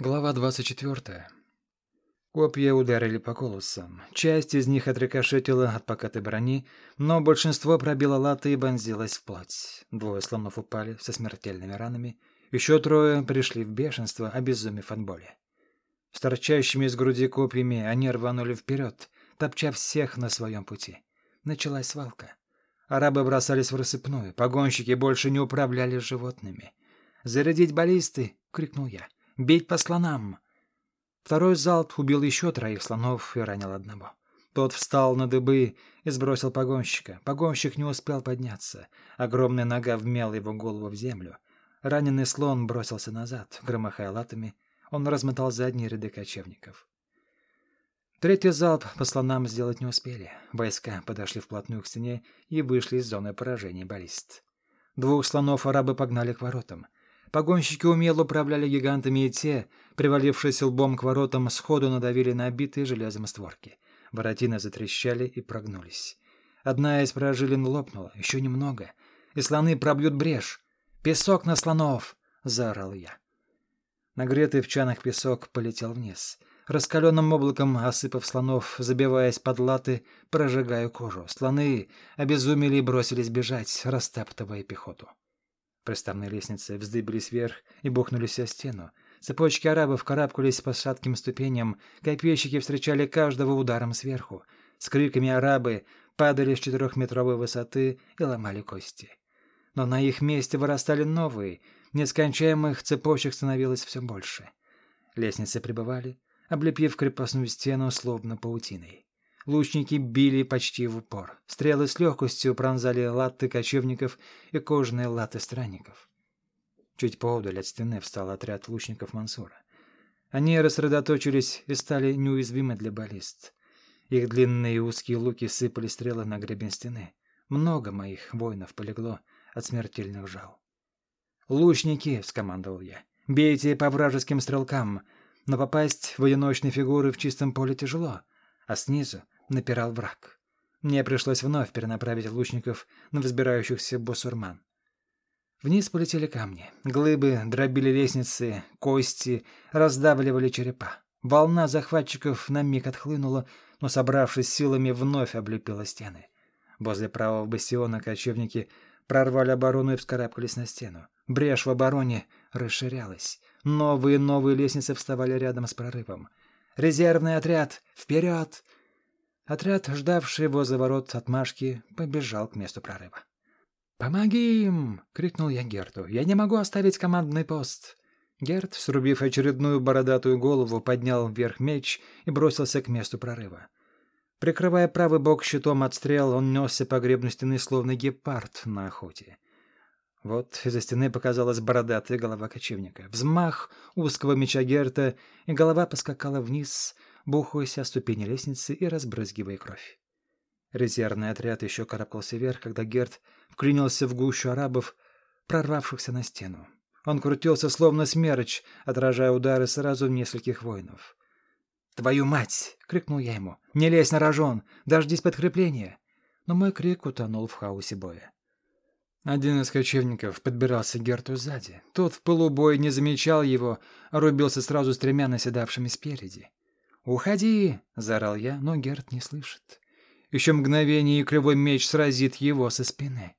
Глава 24. Копья ударили по колосам. Часть из них отрикошетила от покатой брони, но большинство пробило латы и вонзилось в плоть. Двое слонов упали со смертельными ранами. Еще трое пришли в бешенство, обезумев от боли. С торчащими из груди копьями они рванули вперед, топча всех на своем пути. Началась свалка. Арабы бросались в рассыпную, погонщики больше не управляли животными. «Зарядить баллисты!» — крикнул я. — Бить по слонам!» Второй залп убил еще троих слонов и ранил одного. Тот встал на дыбы и сбросил погонщика. Погонщик не успел подняться. Огромная нога вмяла его голову в землю. Раненый слон бросился назад, громыхая латами. Он размотал задние ряды кочевников. Третий залп по слонам сделать не успели. Войска подошли вплотную к стене и вышли из зоны поражения баллист. Двух слонов арабы погнали к воротам. Погонщики умело управляли гигантами, и те, привалившись лбом к воротам, сходу надавили на обитые железом створки. Воротины затрещали и прогнулись. Одна из прожилин лопнула, еще немного, и слоны пробьют брешь. «Песок на слонов!» — заорал я. Нагретый в чанах песок полетел вниз. Раскаленным облаком, осыпав слонов, забиваясь под латы, прожигая кожу. Слоны обезумели и бросились бежать, растаптывая пехоту. Приставные лестницы вздыбились вверх и бухнулись о стену. Цепочки арабов карабкались по шатким ступеням, копейщики встречали каждого ударом сверху. С криками арабы падали с четырехметровой высоты и ломали кости. Но на их месте вырастали новые, нескончаемых цепочек становилось все больше. Лестницы прибывали, облепив крепостную стену словно паутиной. Лучники били почти в упор. Стрелы с легкостью пронзали латы кочевников и кожаные латы странников. Чуть поодаль от стены встал отряд лучников Мансура. Они рассредоточились и стали неуязвимы для баллист. Их длинные узкие луки сыпали стрелы на гребень стены. Много моих воинов полегло от смертельных жал. «Лучники!» — скомандовал я. «Бейте по вражеским стрелкам, но попасть в одиночные фигуры в чистом поле тяжело, а снизу напирал враг. Мне пришлось вновь перенаправить лучников на взбирающихся босурман. Вниз полетели камни. Глыбы дробили лестницы, кости, раздавливали черепа. Волна захватчиков на миг отхлынула, но, собравшись силами, вновь облепила стены. Возле правого бастиона кочевники прорвали оборону и вскарабкались на стену. Брешь в обороне расширялась. Новые и новые лестницы вставали рядом с прорывом. «Резервный отряд! Вперед!» Отряд, ждавший возле ворот отмашки, побежал к месту прорыва. «Помоги им!» — крикнул я Герту. «Я не могу оставить командный пост!» Герт, срубив очередную бородатую голову, поднял вверх меч и бросился к месту прорыва. Прикрывая правый бок щитом от стрел, он несся по гребню стены, словно гепард на охоте. Вот из-за стены показалась бородатая голова кочевника. Взмах узкого меча Герта, и голова поскакала вниз — бухаясь о ступени лестницы и разбрызгивая кровь. Резервный отряд еще карабкался вверх, когда Герд вклинился в гущу арабов, прорвавшихся на стену. Он крутился, словно смерч, отражая удары сразу нескольких воинов. «Твою мать!» — крикнул я ему. «Не лезь на рожон! Дождись подкрепления!» Но мой крик утонул в хаосе боя. Один из кочевников подбирался к Герту сзади. Тот в пылу боя не замечал его, а рубился сразу с тремя наседавшими спереди. «Уходи!» — заорал я, но Герт не слышит. Еще мгновение, и кривой меч сразит его со спины.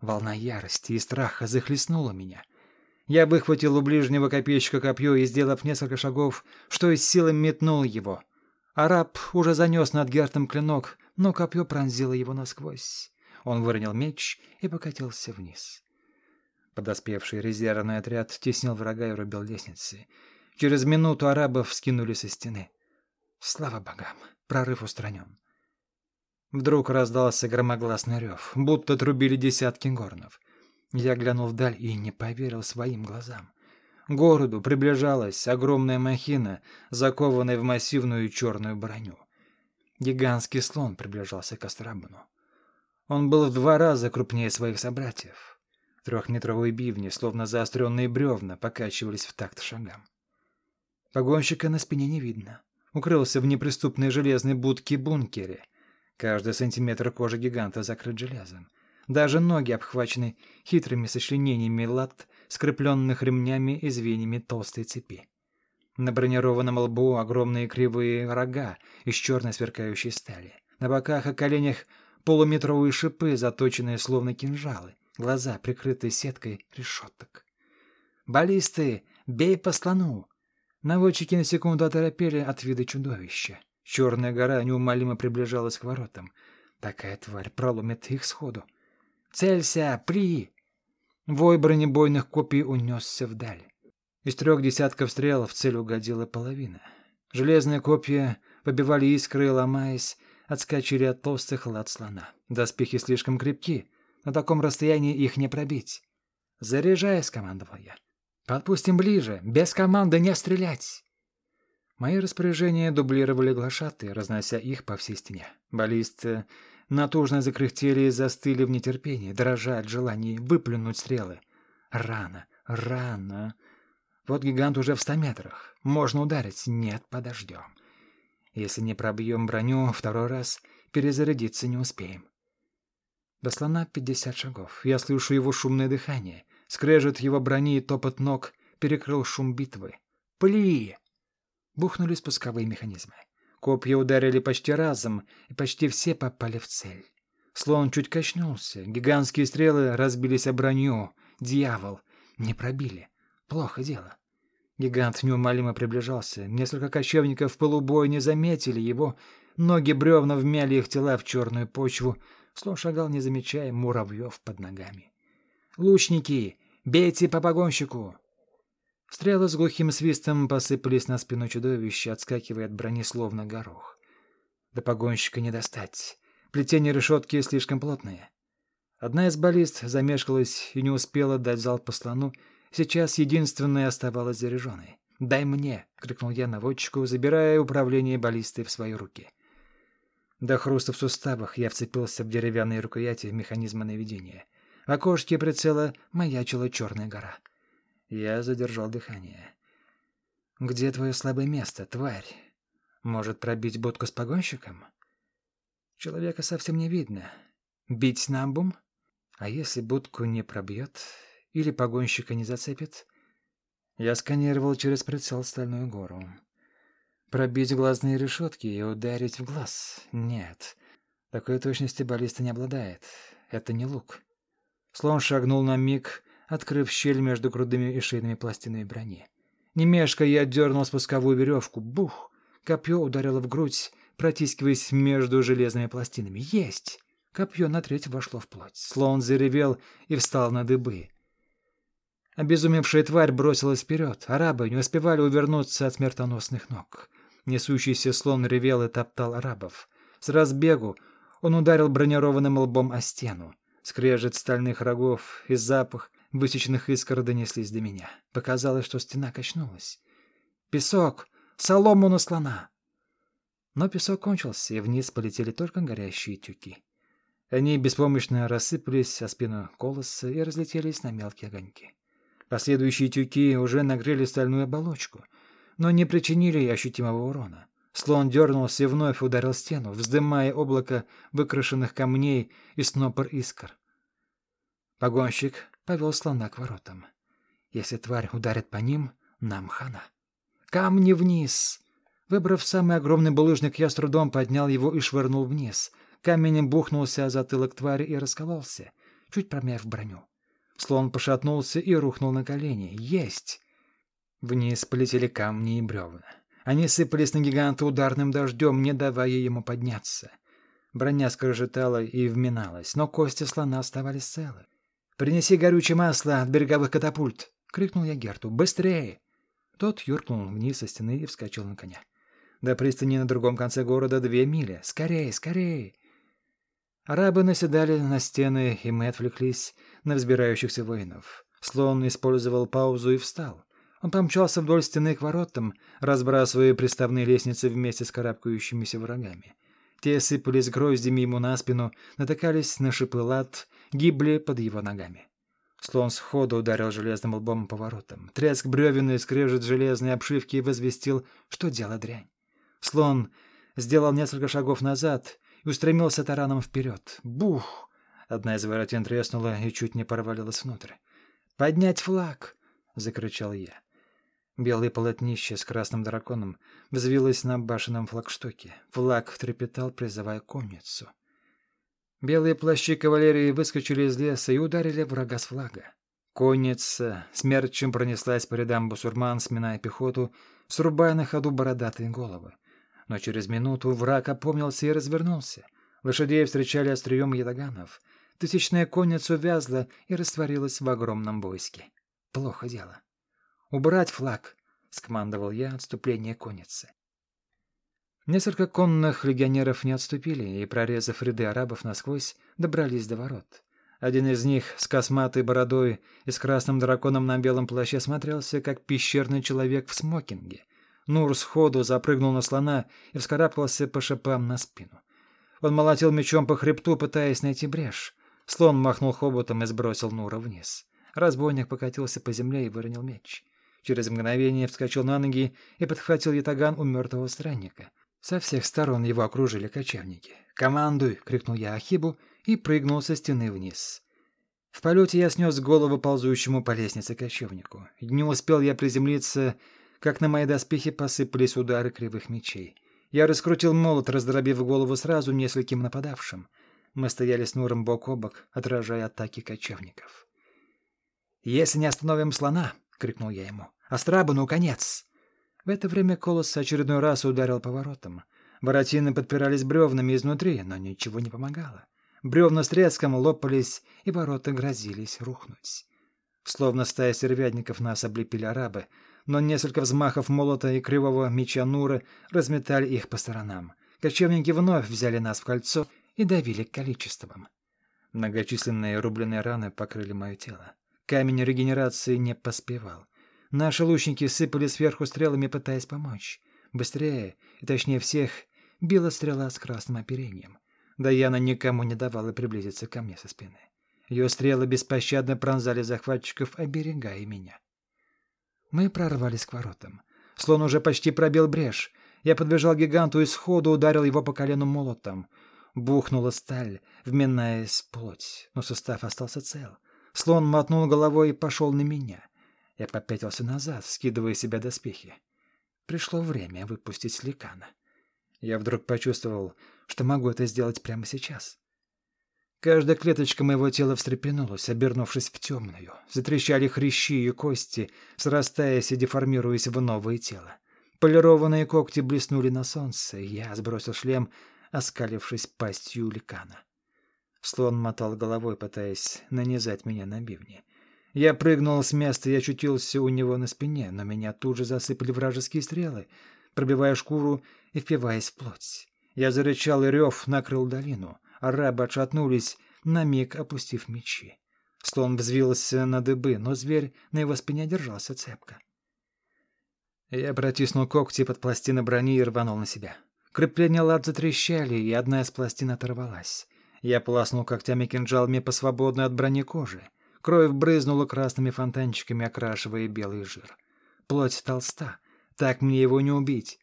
Волна ярости и страха захлестнула меня. Я выхватил у ближнего копейщика копье и, сделав несколько шагов, что из силы метнул его. Араб уже занес над Гертом клинок, но копье пронзило его насквозь. Он выронил меч и покатился вниз. Подоспевший резервный отряд теснил врага и рубил лестницы. Через минуту арабов скинули со стены. Слава богам, прорыв устранен. Вдруг раздался громогласный рев, будто трубили десятки горнов. Я глянул вдаль и не поверил своим глазам. К городу приближалась огромная махина, закованная в массивную черную броню. Гигантский слон приближался к Астрабану. Он был в два раза крупнее своих собратьев. Трехметровые бивни, словно заостренные бревна, покачивались в такт шагам. Погонщика на спине не видно укрылся в неприступной железной будке-бункере. Каждый сантиметр кожи гиганта закрыт железом. Даже ноги обхвачены хитрыми сочленениями лад, скрепленных ремнями и звеньями толстой цепи. На бронированном лбу огромные кривые рога из черной сверкающей стали. На боках и коленях полуметровые шипы, заточенные словно кинжалы, глаза прикрытые сеткой решеток. «Баллисты! Бей по слону!» Наводчики на секунду оторопели от вида чудовища. Черная гора неумолимо приближалась к воротам. Такая тварь проломит их сходу. «Целься! При!» Вой бронебойных копий унесся вдаль. Из трех десятков стрел в цель угодила половина. Железные копья побивали искры, ломаясь, отскочили от толстых лад слона. Доспехи слишком крепки, на таком расстоянии их не пробить. «Заряжай!» — скомандовал я. «Подпустим ближе! Без команды не стрелять!» Мои распоряжения дублировали глашаты, разнося их по всей стене. Баллисты натужно закряхтели и застыли в нетерпении, дрожа от желания выплюнуть стрелы. Рано, рано. Вот гигант уже в ста метрах. Можно ударить. Нет, подождем. Если не пробьем броню второй раз, перезарядиться не успеем. До слона пятьдесят шагов. Я слышу его шумное дыхание. Скрежет его брони и топот ног перекрыл шум битвы. «Пли!» Бухнули спусковые механизмы. Копья ударили почти разом, и почти все попали в цель. Слон чуть качнулся. Гигантские стрелы разбились о броню. Дьявол! Не пробили. Плохо дело. Гигант неумолимо приближался. Несколько кочевников в полубой не заметили его. Ноги бревна вмяли их тела в черную почву. Слон шагал, не замечая муравьев под ногами. «Лучники! Бейте по погонщику!» Стрелы с глухим свистом посыпались на спину чудовища, отскакивая от брони словно горох. До погонщика не достать. Плетение решетки слишком плотные. Одна из баллист замешкалась и не успела дать залп по слону, сейчас единственная оставалась заряженной. «Дай мне!» — крикнул я наводчику, забирая управление баллистой в свои руки. До хруста в суставах я вцепился в деревянные рукояти механизма наведения. Окошке прицела маячила черная гора. Я задержал дыхание. «Где твое слабое место, тварь? Может, пробить будку с погонщиком?» Человека совсем не видно. Бить на бум? А если будку не пробьет или погонщика не зацепит? Я сканировал через прицел стальную гору. Пробить глазные решетки и ударить в глаз? Нет. Такой точности баллиста не обладает. Это не лук. Слон шагнул на миг, открыв щель между грудными и шейными пластинами брони. Немешко я дернул спусковую веревку. Бух! Копье ударило в грудь, протискиваясь между железными пластинами. Есть! Копье на треть вошло в плоть. Слон заревел и встал на дыбы. Обезумевшая тварь бросилась вперед. Арабы не успевали увернуться от смертоносных ног. Несущийся слон ревел и топтал арабов. С разбегу он ударил бронированным лбом о стену. Скрежет стальных рогов и запах высеченных искр донеслись до меня. Показалось, что стена качнулась. «Песок! Солому на слона!» Но песок кончился, и вниз полетели только горящие тюки. Они беспомощно рассыпались о спину колоса и разлетелись на мелкие огоньки. Последующие тюки уже нагрели стальную оболочку, но не причинили ощутимого урона. Слон дернулся и вновь ударил стену, вздымая облако выкрашенных камней и снопор искр. Погонщик повел слона к воротам. Если тварь ударит по ним, нам хана. «Камни вниз!» Выбрав самый огромный булыжник, я с трудом поднял его и швырнул вниз. Камень бухнулся о затылок твари и раскололся, чуть промяв броню. Слон пошатнулся и рухнул на колени. «Есть!» Вниз полетели камни и бревна. Они сыпались на гиганта ударным дождем, не давая ему подняться. Броня скрежетала и вминалась, но кости слона оставались целы. «Принеси горючее масло от береговых катапульт!» — крикнул я Герту. «Быстрее!» Тот юркнул вниз со стены и вскочил на коня. До пристани на другом конце города две мили. «Скорей, скорей!» Арабы наседали на стены, и мы отвлеклись на взбирающихся воинов. Слон использовал паузу и встал. Он помчался вдоль стены к воротам, разбрасывая приставные лестницы вместе с карабкающимися врагами. Те сыпались гроздями ему на спину, натыкались на шипы лад гибли под его ногами. Слон сходу ударил железным лбом по воротам. Треск бревен и скрежет железной обшивки возвестил, что дело дрянь. Слон сделал несколько шагов назад и устремился тараном вперед. Бух! Одна из воротин треснула и чуть не провалилась внутрь. «Поднять флаг!» — закричал я. Белое полотнище с красным драконом взвилось на башенном флагштоке. Флаг трепетал, призывая конницу. Белые плащи кавалерии выскочили из леса и ударили врага с флага. Конница смерчем пронеслась по рядам бусурман, сминая пехоту, срубая на ходу бородатые головы. Но через минуту враг опомнился и развернулся. Лошадей встречали острием ятаганов. Тысячная конница увязла и растворилась в огромном войске. Плохо дело. «Убрать флаг!» — скомандовал я отступление конницы. Несколько конных легионеров не отступили и, прорезав ряды арабов насквозь, добрались до ворот. Один из них с косматой бородой и с красным драконом на белом плаще смотрелся, как пещерный человек в смокинге. Нур сходу запрыгнул на слона и вскарабкался по шипам на спину. Он молотил мечом по хребту, пытаясь найти брешь. Слон махнул хоботом и сбросил Нура вниз. Разбойник покатился по земле и выронил меч. Через мгновение вскочил на ноги и подхватил ятаган у мертвого странника. Со всех сторон его окружили кочевники. «Командуй!» — крикнул я Ахибу и прыгнул со стены вниз. В полете я снес голову ползущему по лестнице кочевнику. Не успел я приземлиться, как на мои доспехи посыпались удары кривых мечей. Я раскрутил молот, раздробив голову сразу нескольким нападавшим. Мы стояли с Нуром бок о бок, отражая атаки кочевников. «Если не остановим слона!» — крикнул я ему. «Астрабану конец!» В это время Колос очередной раз ударил по воротам. Воротины подпирались бревнами изнутри, но ничего не помогало. Бревна с треском лопались, и ворота грозились рухнуть. Словно стая сервятников нас облепили арабы, но несколько взмахов молота и кривого меча Нуры разметали их по сторонам. Кочевники вновь взяли нас в кольцо и давили количеством. Многочисленные рубленые раны покрыли мое тело. Камень регенерации не поспевал. Наши лучники сыпали сверху стрелами, пытаясь помочь. Быстрее, и точнее всех, била стрела с красным оперением. Даяна никому не давала приблизиться ко мне со спины. Ее стрелы беспощадно пронзали захватчиков, оберегая меня. Мы прорвались к воротам. Слон уже почти пробил брешь. Я подбежал к гиганту и сходу ударил его по колену молотом. Бухнула сталь, вминаясь плоть, но сустав остался цел. Слон мотнул головой и пошел на меня. Я попятился назад, скидывая себя доспехи. Пришло время выпустить ликана. Я вдруг почувствовал, что могу это сделать прямо сейчас. Каждая клеточка моего тела встрепенулась, обернувшись в темную. Затрещали хрящи и кости, срастаясь и деформируясь в новое тело. Полированные когти блеснули на солнце, и я сбросил шлем, оскалившись пастью ликана. Слон мотал головой, пытаясь нанизать меня на бивни. Я прыгнул с места и очутился у него на спине, но меня тут же засыпали вражеские стрелы, пробивая шкуру и впиваясь в плоть. Я зарычал, и рев накрыл долину. Арабы отшатнулись, на миг опустив мечи. Слон взвился на дыбы, но зверь на его спине держался цепко. Я протиснул когти под пластины брони и рванул на себя. Крепления лад затрещали, и одна из пластин оторвалась. Я полоснул когтями кинжалами по свободной от брони кожи. Кровь брызнула красными фонтанчиками, окрашивая белый жир. Плоть толста. Так мне его не убить.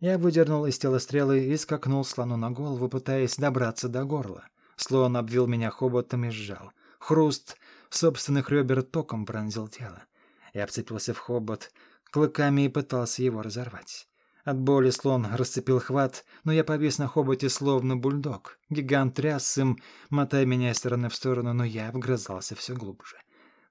Я выдернул из тела стрелы и скакнул слону на голову, пытаясь добраться до горла. Слон обвил меня хоботом и сжал. Хруст собственных ребер током пронзил тело. Я обцепился в хобот клыками и пытался его разорвать. От боли слон расцепил хват, но я повис на хоботе словно бульдог. Гигант тряс им, мотая меня из стороны в сторону, но я вгрызался все глубже.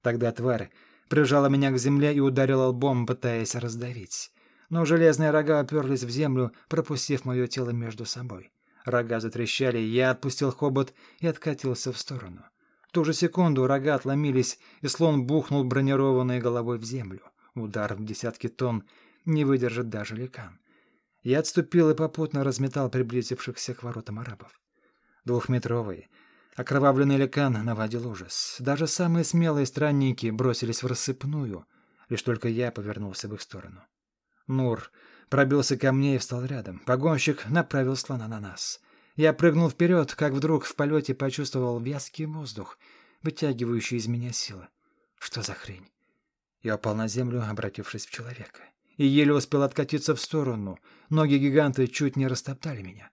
Тогда тварь прижала меня к земле и ударила лбом, пытаясь раздавить. Но железные рога оперлись в землю, пропустив мое тело между собой. Рога затрещали, я отпустил хобот и откатился в сторону. В ту же секунду рога отломились, и слон бухнул бронированной головой в землю. Удар в десятки тонн не выдержит даже ликан. Я отступил и попутно разметал приблизившихся к воротам арабов. Двухметровый, окровавленный ликан наводил ужас. Даже самые смелые странники бросились в рассыпную, лишь только я повернулся в их сторону. Нур пробился ко мне и встал рядом. Погонщик направил слона на нас. Я прыгнул вперед, как вдруг в полете почувствовал вязкий воздух, вытягивающий из меня силы. Что за хрень? Я упал на землю, обратившись в человека и еле успел откатиться в сторону. Ноги гиганта чуть не растоптали меня.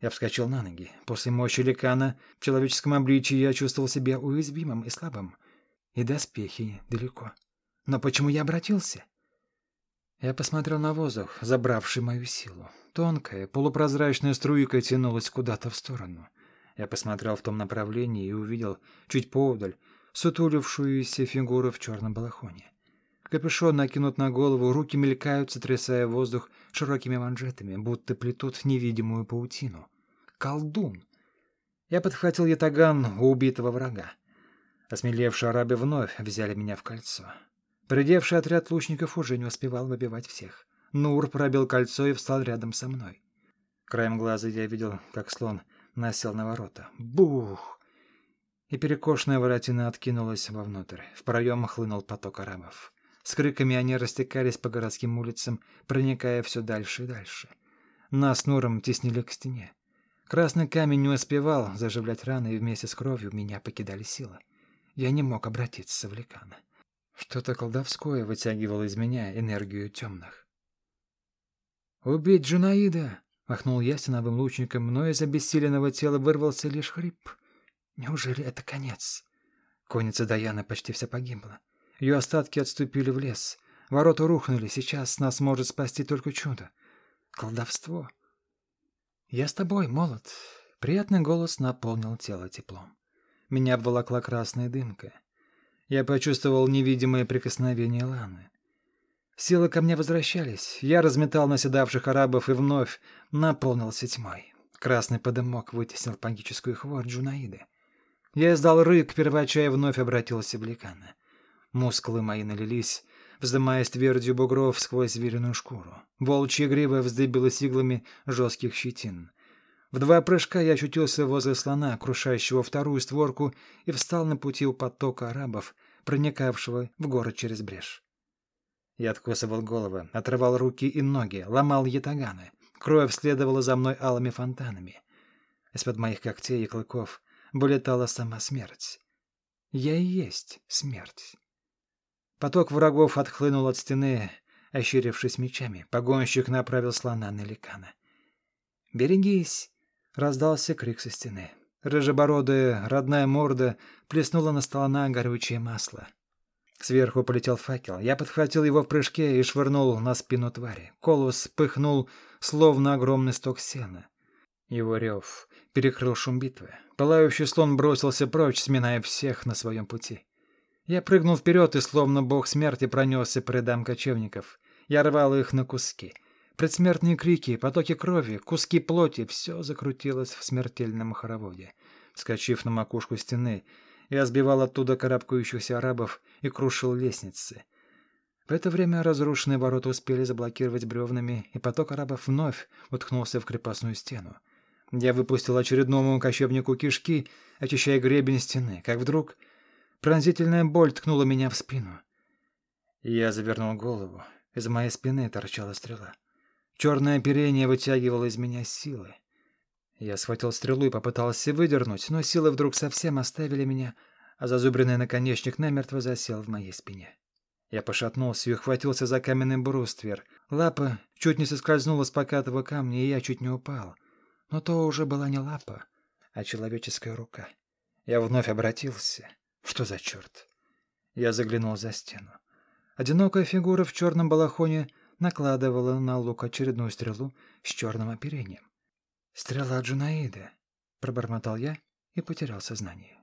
Я вскочил на ноги. После мощи ликана в человеческом обличии я чувствовал себя уязвимым и слабым. И доспехи далеко. Но почему я обратился? Я посмотрел на воздух, забравший мою силу. Тонкая, полупрозрачная струйка тянулась куда-то в сторону. Я посмотрел в том направлении и увидел, чуть поодаль, сутулившуюся фигуру в черном балахоне. Капюшон накинут на голову, руки мелькают, сотрясая воздух широкими манжетами, будто плетут невидимую паутину. Колдун! Я подхватил ятаган у убитого врага. Осмелевшие арабы вновь взяли меня в кольцо. Придевший отряд лучников уже не успевал выбивать всех. Нур пробил кольцо и встал рядом со мной. Краем глаза я видел, как слон насел на ворота. Бух! И перекошенная воротина откинулась вовнутрь. В проем хлынул поток арабов. С криками они растекались по городским улицам, проникая все дальше и дальше. Нас с Нуром теснили к стене. Красный камень не успевал заживлять раны, и вместе с кровью меня покидали силы. Я не мог обратиться в ликана. Что-то колдовское вытягивало из меня энергию темных. «Убить Джунаида!» — махнул я стеновым лучником, но из обессиленного тела вырвался лишь хрип. «Неужели это конец?» Конница Даяна почти вся погибла. Ее остатки отступили в лес. Ворота рухнули, сейчас нас может спасти только чудо. Колдовство. «Я с тобой, молот!» Приятный голос наполнил тело теплом. Меня обволокла красная дымка. Я почувствовал невидимое прикосновение Ланы. Силы ко мне возвращались. Я разметал наседавших арабов и вновь наполнился тьмой. Красный подымок вытеснил паническую хворь Джунаиды. Я издал рык, первача вновь обратился в ликана. Мускулы мои налились, вздымаясь твердью бугров сквозь звериную шкуру. Волчья грива вздыбилась иглами жестких щетин. В два прыжка я очутился возле слона, крушающего вторую створку, и встал на пути у потока арабов, проникавшего в город через брешь. Я откусывал головы, отрывал руки и ноги, ломал ятаганы. Кровь следовала за мной алыми фонтанами. Из-под моих когтей и клыков вылетала сама смерть. Я и есть смерть. Поток врагов отхлынул от стены, ощерившись мечами. Погонщик направил слона на ликана. «Берегись!» — раздался крик со стены. Рыжебородая, родная морда плеснула на слона горючее масло. Сверху полетел факел. Я подхватил его в прыжке и швырнул на спину твари. Колос пыхнул, словно огромный сток сена. Его рев перекрыл шум битвы. Пылающий слон бросился прочь, сминая всех на своем пути. Я прыгнул вперед и, словно бог смерти, пронесся по рядам кочевников. Я рвал их на куски. Предсмертные крики, потоки крови, куски плоти — все закрутилось в смертельном хороводе. Вскочив на макушку стены, я сбивал оттуда карабкающихся арабов и крушил лестницы. В это время разрушенные ворота успели заблокировать бревнами, и поток арабов вновь уткнулся в крепостную стену. Я выпустил очередному кочевнику кишки, очищая гребень стены, как вдруг Пронзительная боль ткнула меня в спину. Я завернул голову. Из моей спины торчала стрела. Черное оперение вытягивало из меня силы. Я схватил стрелу и попытался выдернуть, но силы вдруг совсем оставили меня, а зазубренный наконечник намертво засел в моей спине. Я пошатнулся и ухватился за каменный бруствер. Лапа чуть не соскользнула с покатого камня, и я чуть не упал. Но то уже была не лапа, а человеческая рука. Я вновь обратился. Что за черт? Я заглянул за стену. Одинокая фигура в черном балахоне накладывала на лук очередную стрелу с черным оперением. «Стрела Джунаида», — пробормотал я и потерял сознание.